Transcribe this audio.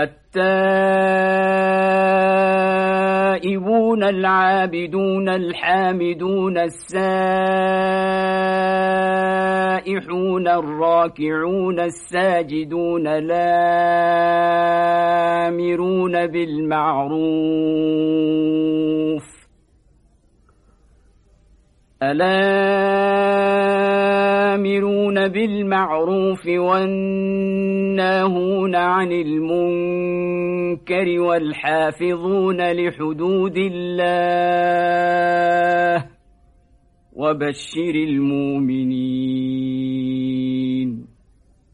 التائبون العابدون الحامدون السائحون الراكعون الساجدون الآمرون بالمعروف بالمعروف والناهون عن المنكر والحافظون لحدود الله وبشر المؤمنين.